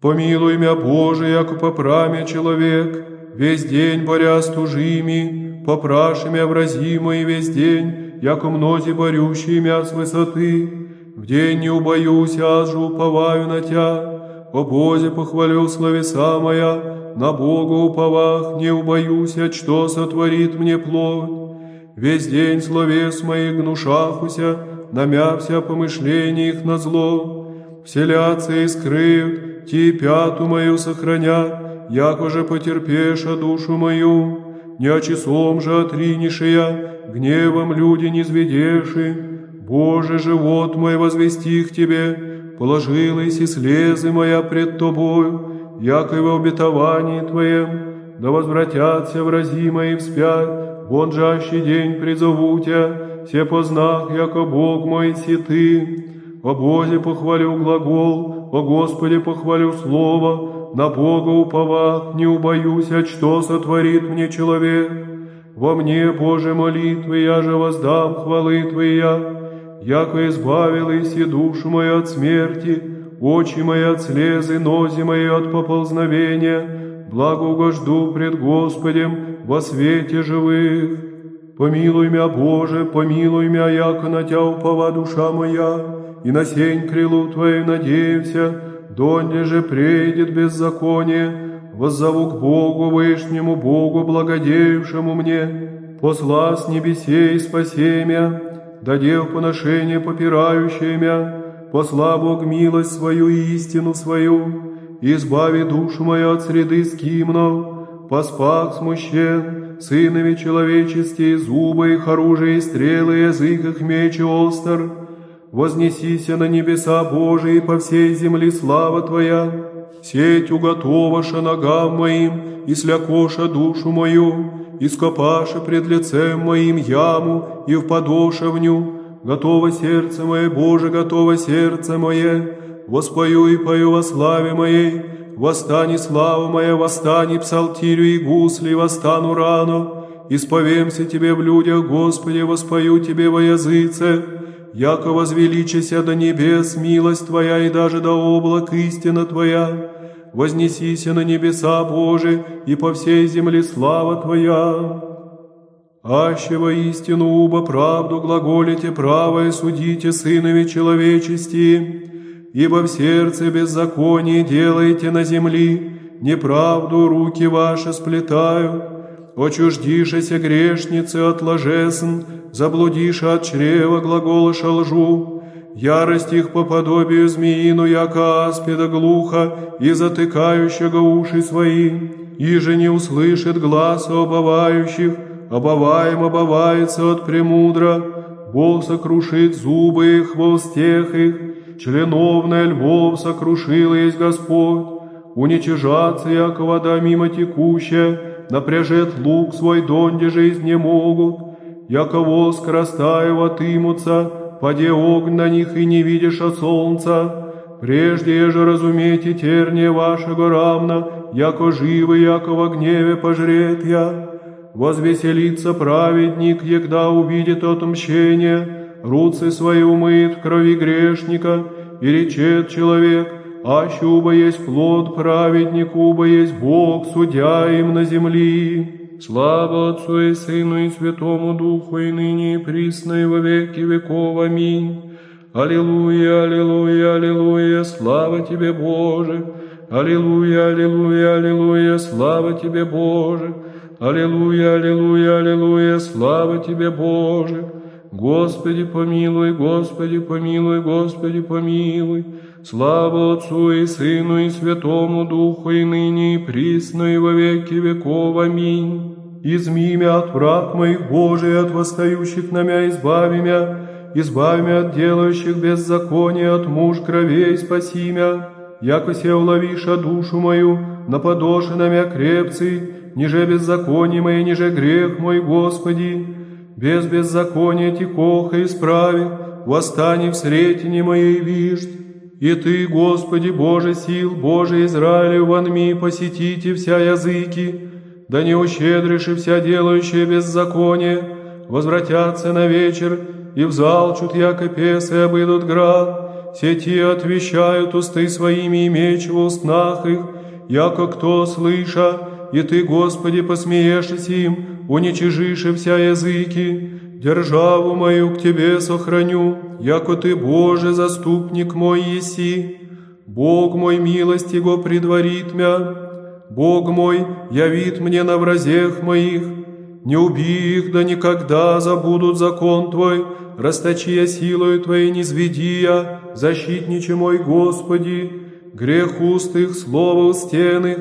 Помилуй мя, Боже, яко попраме человек, весь день боря с тужими, попраши мя врази весь день, яко мнози борющие мя с высоты. В день не убоюсь, аз же уповаю на Тя, о Бозе похвалю словеса моя, на Бога уповах не убоюсь, от что сотворит мне плоть. Весь день словес моих гнушахуся, намявся помышление их на зло. Вселятся и скрыют, Ти пяту мою сохранят, яко же потерпеша душу мою, не о часом же отринешия, гневом люди не зведеши. Боже, живот мой возвести к Тебе, положилась и слезы моя пред Тобою, яко в обетовании Твоем, да возвратятся врази мои вспять, вон жащий день призову Тя, все познах, яко Бог мой си Ты. О Бозе похвалю глагол, о Господе похвалю слово, на Бога уповах, не убоюсь, от что сотворит мне человек. Во мне, Боже, молитвы, я же воздам хвалы Твоя, яко избавилась и душу мою от смерти, очи мои от слезы, нози мои от поползновения, благо угожду пред Господем во свете живых. Помилуй мя, Боже, помилуй мя, яко на Тя упова душа моя, и на сень крылу Твою надеемся, донде же прейдет беззаконие, воззову к Богу Вышнему, Богу благодеявшему мне, посла с небесей спаси мя, дадев поношение попирающее посла Бог милость свою и истину свою, избави душу мою от среды скимнов, поспах смущен, сынови человеческие, зубы их оружие стрелы, язык их меч и остр, вознесися на небеса Божии по всей земли слава Твоя, сеть уготоваша ногам моим, и слякоша душу мою, и скопаша пред лицем моим яму, и в ню, готово сердце мое, Боже, готово сердце мое, воспою и пою во славе моей, восстани слава моя, восстани псалтирю и гусли, восстану рано, исповемся Тебе в людях, Господи, воспою Тебе во языце, яко возвеличися до небес милость Твоя и даже до облак истина Твоя, вознесися на небеса Божи и по всей земле слава Твоя. Аще истину уба правду глаголите правое судите сынови человечести, ибо в сердце беззаконие делаете на земли, неправду руки ваши сплетают, очуждишеся грешницы от ложесн, заблудишь от чрева глаголоша лжу, ярость их по подобию змеину, яко аспида глухо и затыкающего уши свои, иже не услышит глаза обывающих, обываем обывается от премудра, Бог сокрушит зубы их, хвост тех их, членовная львов сокрушил есть Господь, уничижаться, яко вода мимо текущая, напряжет лук свой донде же изнемогут, яко воск растаю отымутся, поде огонь на них и не видишь от солнца. Прежде же разумейте терние вашего равно, яко живы, яко во гневе пожрет я. Возвеселится праведник, егда увидит отмщение, руцы свои умыет в крови грешника, и речет человек, аще уба есть плод праведнику, уба есть Бог, судья им на земли. Слава Отцу и Сыну и Святому Духу, и ныне и присно, и во веки веков. Аминь. Аллилуйя, аллилуйя, аллилуйя, слава Тебе, Боже. Аллилуйя, аллилуйя, аллилуйя, слава Тебе, Боже. Аллилуйя, аллилуйя, аллилуйя, слава Тебе, Боже. Господи, помилуй, Господи, помилуй, Господи, помилуй. Слава Отцу и Сыну и Святому Духу, и ныне и присно, и во веки веков. Аминь. Изми мя от враг моих Божий, от восстающих на мя избави мя, избави мя от делающих беззаконие, от муж кровей спаси мя, яко се уловиша душу мою, наподоши на мя крепцы, ниже беззаконие мое, ниже грех мой, Господи, без беззакония текоха исправи, восстани в сретине моей вижд, и Ты, Господи Боже сил, Боже Израилю, вонми посетите вся языки, да не ущедришь и вся делающая беззаконие, возвратятся на вечер, и взалчут, яко песы обыдут град, сети отвещают усты своими и меч в устнах их, яко кто слыша, и ты, Господи, посмеешься им, уничижишь вся языки, державу мою к Тебе сохраню, яко Ты, Боже, заступник мой еси. Бог мой милость Его предварит мя, Бог мой явит мне на вразех моих, не убей их, да никогда забудут закон Твой, расточи я силою Твоей не зведи я, защитниче мой Господи, грех уст их, слово устенных,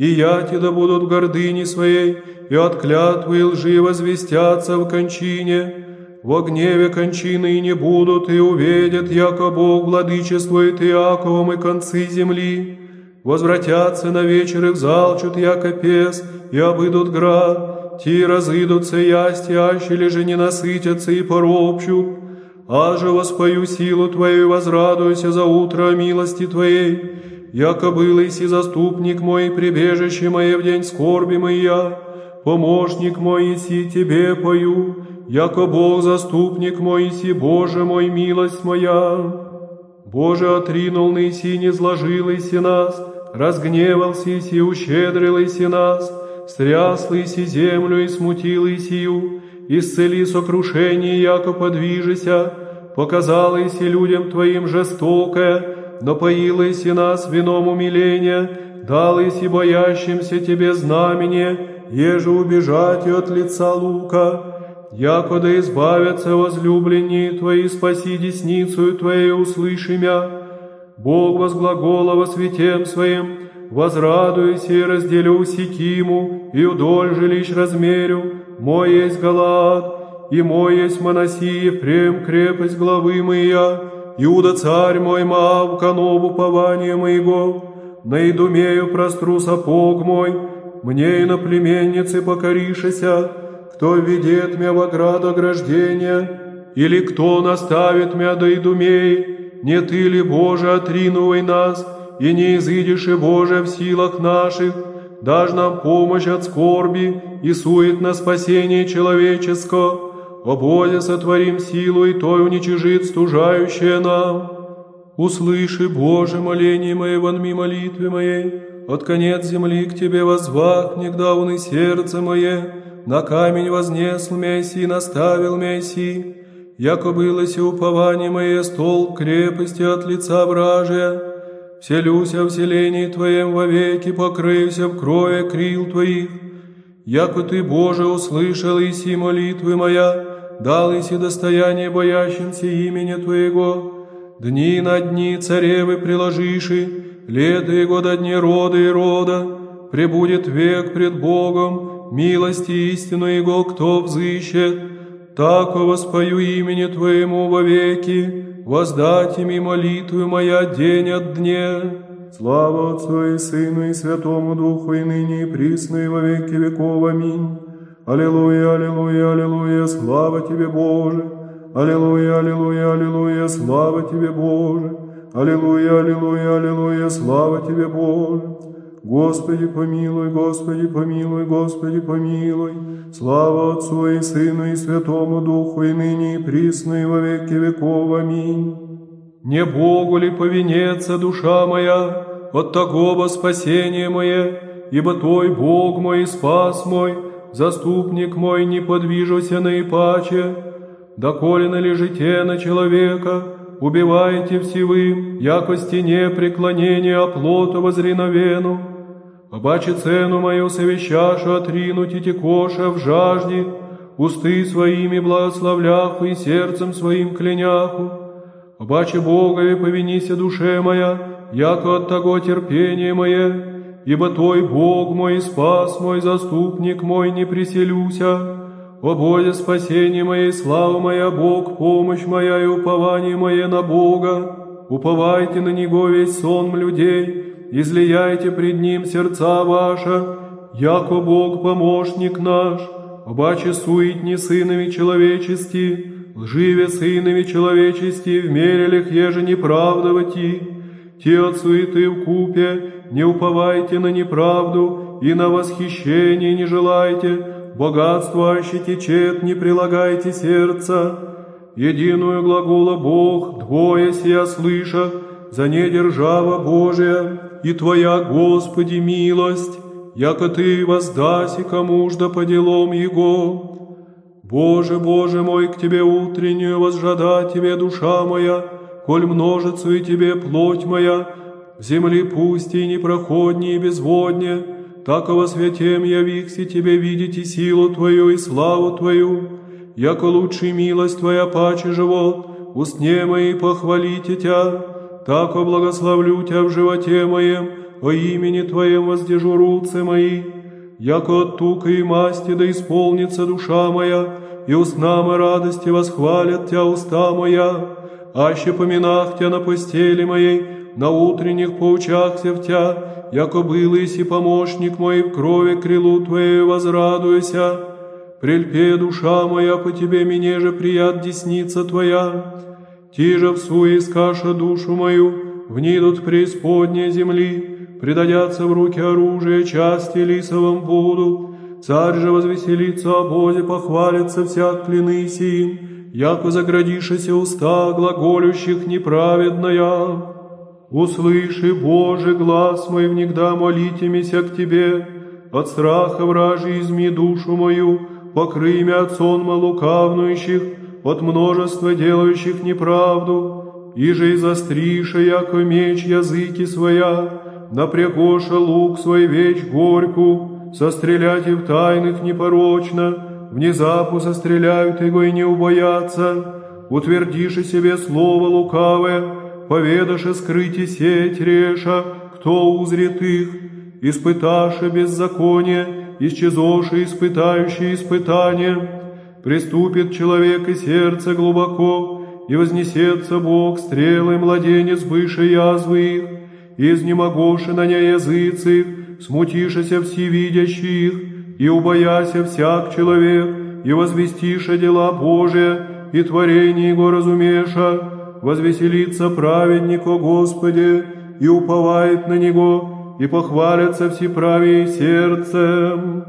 и яти да будут в гордыне своей, и от клятвы лжи возвестятся в кончине. Во гневе кончины и не будут, и увидят, яко Бог владычествует Иаковом и концы земли. Возвратятся на вечер и взалчут, яко пес, и обыдут град. Ти разыдутся ясти, ащели же не насытятся и поропчут. Аже воспою силу Твою и возрадуйся за утро милости Твоей яко был и заступник мой, прибежище мое в день скорби моя, помощник мой иси тебе пою, яко Бог заступник мой иси, Боже мой, милость моя. Боже, отринул иси, не зложил иси нас, разгневался иси, ущедрил иси нас, стрясл иси землю и смутил исию, исцели сокрушение, яко подвижися, показал иси людям Твоим жестокое, напоилась и нас вином умиления, далась и боящимся Тебе знамение, еже убежать от лица лука, якода избавятся возлюбленные Твои, спаси десницу Твоей, услыши мя. Бог возглагола во святем Своем, возрадуйся и разделю Сикиму, и удоль жилищ размерю, мой есть Галаад, и мой есть Моносий, Ефрем, крепость главы моя, Иуда царь мой, мавка, нову упование моего, на идумею простру сапог мой, мне и на племеннице покоришеся, кто ведет меня в ограду ограждения, или кто наставит меня до идумеи, не ты ли, Боже, отринувай нас, и не изыдешь и Боже в силах наших, дашь нам помощь от скорби и сует на спасение человеческого, обоє сотворим силу, и той уничижит стужающее нам. Услыши, Боже, моление мое, вонми молитвы моей, от конец земли к Тебе возвах, негдавны сердце мое, на камень вознесл Месси, наставил Месси, яко былося упование мое, стол крепости от лица вражия, вселюся в селении Твоем вовеки, покрывся в крое крил Твоих, яко Ты, Боже, услышал иси молитвы моя, дал иси достояние боящимся имени Твоего. Дни на дни царевы приложиши, лето его до дни рода и рода, пребудет век пред Богом, милости истину Его кто взыщет, так воспою имени Твоему вовеки, воздать ими молитву моя день от дня. Слава Отцу и Сыну и Святому Духу, и ныне и присно, и во веков. Аминь. Аллилуйя, аллилуйя, аллилуйя, слава Тебе, Боже. Аллилуйя, аллилуйя, аллилуйя, слава Тебе, Боже. Аллилуйя, аллилуйя, аллилуйя, слава Тебе, Боже. Господи, помилуй, Господи, помилуй, Господи, помилуй. Слава Отцу и Сыну и Святому Духу, и ныне и присно, и во веки веков. Аминь. Не Богу ли повинется душа моя от того спасения мое, ибо Твой Бог мой и спас мой, заступник мой, не подвижуся наипаче, доколе належите на человека, убивайте всевым, яко стене преклонения оплота возреновену. Обаче цену мою совещашу отринуть и текоша в жажде, усты своими благословляху и сердцем своим кляняху. Обаче Богови повинися душе моя, яко от того терпение мое, ибо Той Бог мой, спас мой, заступник мой, не приселюся. О Боге, спасение моей, слава моя, Бог, помощь моя и упование мое на Бога. Уповайте на Него весь сон людей, излияйте пред Ним сердца ваши, яко Бог помощник наш, обаче суетни сынови человечести, лживе сынови человечести, в мерелях еже неправдовати, те от суеты в купе, не уповайте на неправду и на восхищение не желайте, богатство аще течет, не прилагайте сердца. единую глагола Бог, двое сия слыша, за не держава Божия, и Твоя, Господи, милость, яко Ты воздаси кому ж да по делам Его. Боже, Боже мой, к Тебе утреннюю возжада Тебе душа моя, коль множится и Тебе плоть моя, в земли пусть и непроходнее и безводнее, так во святем явихся Тебе видеть и силу Твою и славу Твою, яко лучший милость Твоя паче живот, устне мои похвалите Тя, так благословлю Тя в животе моем, о имени Твоем воздержу руцы мои, яко от тука и масти да исполнится душа моя, и устнам и радости восхвалят Тя уста моя, аще поминах Тя на постели моей, на утренних поучахся в Тя, яко и помощник мой в крови крылу Твоей возрадуйся. Прельпе душа моя по Тебе, мне же прият десница Твоя, Ти же в суе скаша душу мою, внидут преисподней земли, предадятся в руки оружия, части лисовым буду. Царь же возвеселится о Бозе, похвалится всяк клины сим, яко заградишися уста глаголющих неправедная. Услыши, Боже, глаз мой, внегда молитимися к Тебе, от страха вражи изми душу мою, покрый мя от сонма лукавнующих, от множества делающих неправду, и же и застриша, яко меч языки своя, напрягоша лук свой веч горьку, сострелять и в тайных непорочно, внезапу состреляют его и не убоятся, утвердиши себе слово лукавое, поведаше скрыть сеть реша, кто узрит их, испыташе беззаконие, исчезоши испытающие испытания, Приступит человек и сердце глубоко, и вознесется Бог стрелой младенец выше язвы их, и изнемогоши на ней языцы их, смутишися всевидящих, и убояся всяк человек, и возвестиша дела Божия, и творение Его разумеша, возвеселится праведник о Господе, и уповает на Него, и похвалятся всеправие сердцем.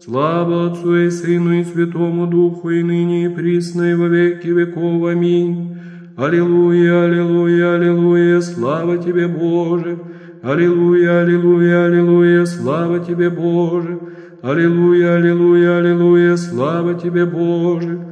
Слава Отцу и Сыну и Святому Духу, и ныне и присно, и во веки веков. Аминь. Аллилуйя, аллилуйя, аллилуйя, слава Тебе, Боже. Аллилуйя, аллилуйя, аллилуйя, слава Тебе, Боже. Аллилуйя, аллилуйя, аллилуйя, слава Тебе, Боже.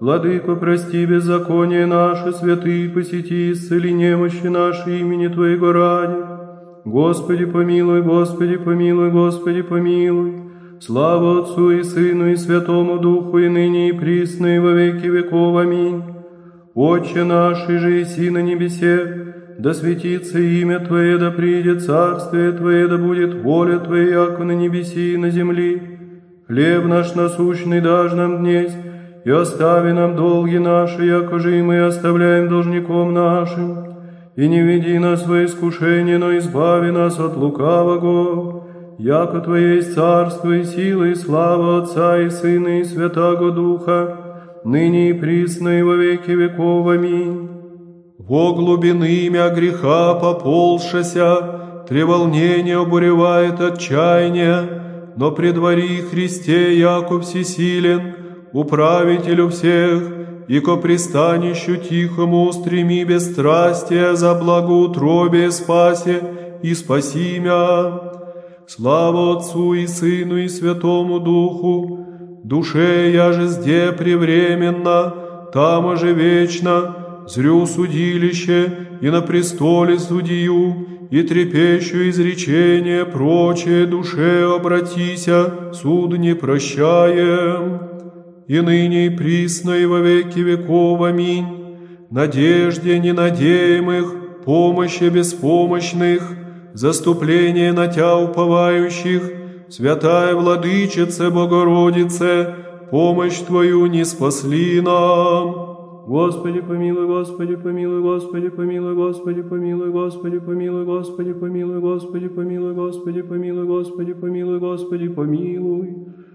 Владыко, прости беззаконие наше, святые, посети, исцели немощи наши имени Твоего ради. Господи, помилуй, Господи, помилуй, Господи, помилуй. Слава Отцу и Сыну и Святому Духу, и ныне и присно, и во веки веков. Аминь. Отче наш, и же иси на небесе, да светится имя Твое, да придет царствие Твое, да будет воля Твоя, яко на небеси и на земли. Хлеб наш насущный дашь нам днесь, и остави нам долги наши, яко же и мы оставляем должником нашим. И не веди нас во искушение, но избави нас от лукавого, яко Твое есть царство и сила и слава Отца и Сына и Святаго Духа, ныне и присно и во веки веков. Аминь. Во глубины имя греха поползшася, треволнение обуревает отчаяние, но предвари Христе, яко всесилен, управителю всех, и ко пристанищу тихому устреми бесстрастие за благоутробие спасе и спаси мя. Слава Отцу и Сыну и Святому Духу, душе я же зде превременно, там же вечно, зрю судилище и на престоле судью, и трепещу изречение прочее душе обратися, суд не прощаем. И ныне и присно и во веки веков. Аминь. Надежде ненадеемых, помощи беспомощных, заступление на Тя уповающих, Святая Владычице Богородице, помощь Твою не спасли нам. Господи помилуй, Господи помилуй, Господи помилуй, Господи помилуй, Господи помилуй, Господи помилуй, Господи помилуй, Господи помилуй, Господи помилуй, Господи помилуй.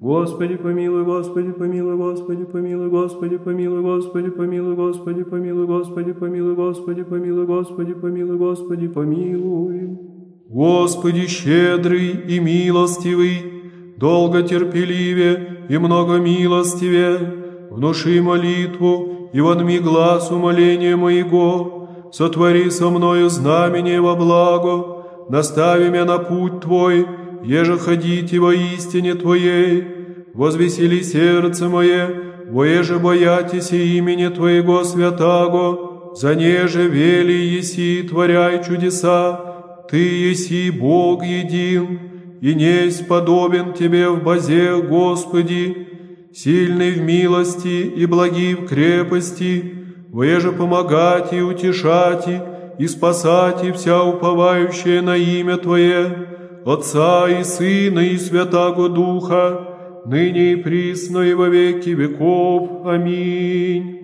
Господи помилуй, Господи помилуй, Господи помилуй, Господи помилуй, Господи помилуй, Господи помилуй, Господи помилуй, Господи помилуй, Господи помилуй, Господи помилуй. Господи щедрый и милостивый, долго терпеливее и много милостивее, внуши молитву и вонми глаз умоления моего, сотвори со мною знамение во благо, настави меня на путь Твой, еже ходите во истине Твоей, возвесели сердце мое, во еже боятесь имени Твоего святаго, за неже вели еси, творяй чудеса, Ты еси Бог един, и несть подобен Тебе в базе, Господи, сильный в милости и благий в крепости, Веже помогать и утешать и спасать и вся уповающая на имя Твое, Отца и Сына и Святаго Духа, ныне и присно и во веки веков. Аминь.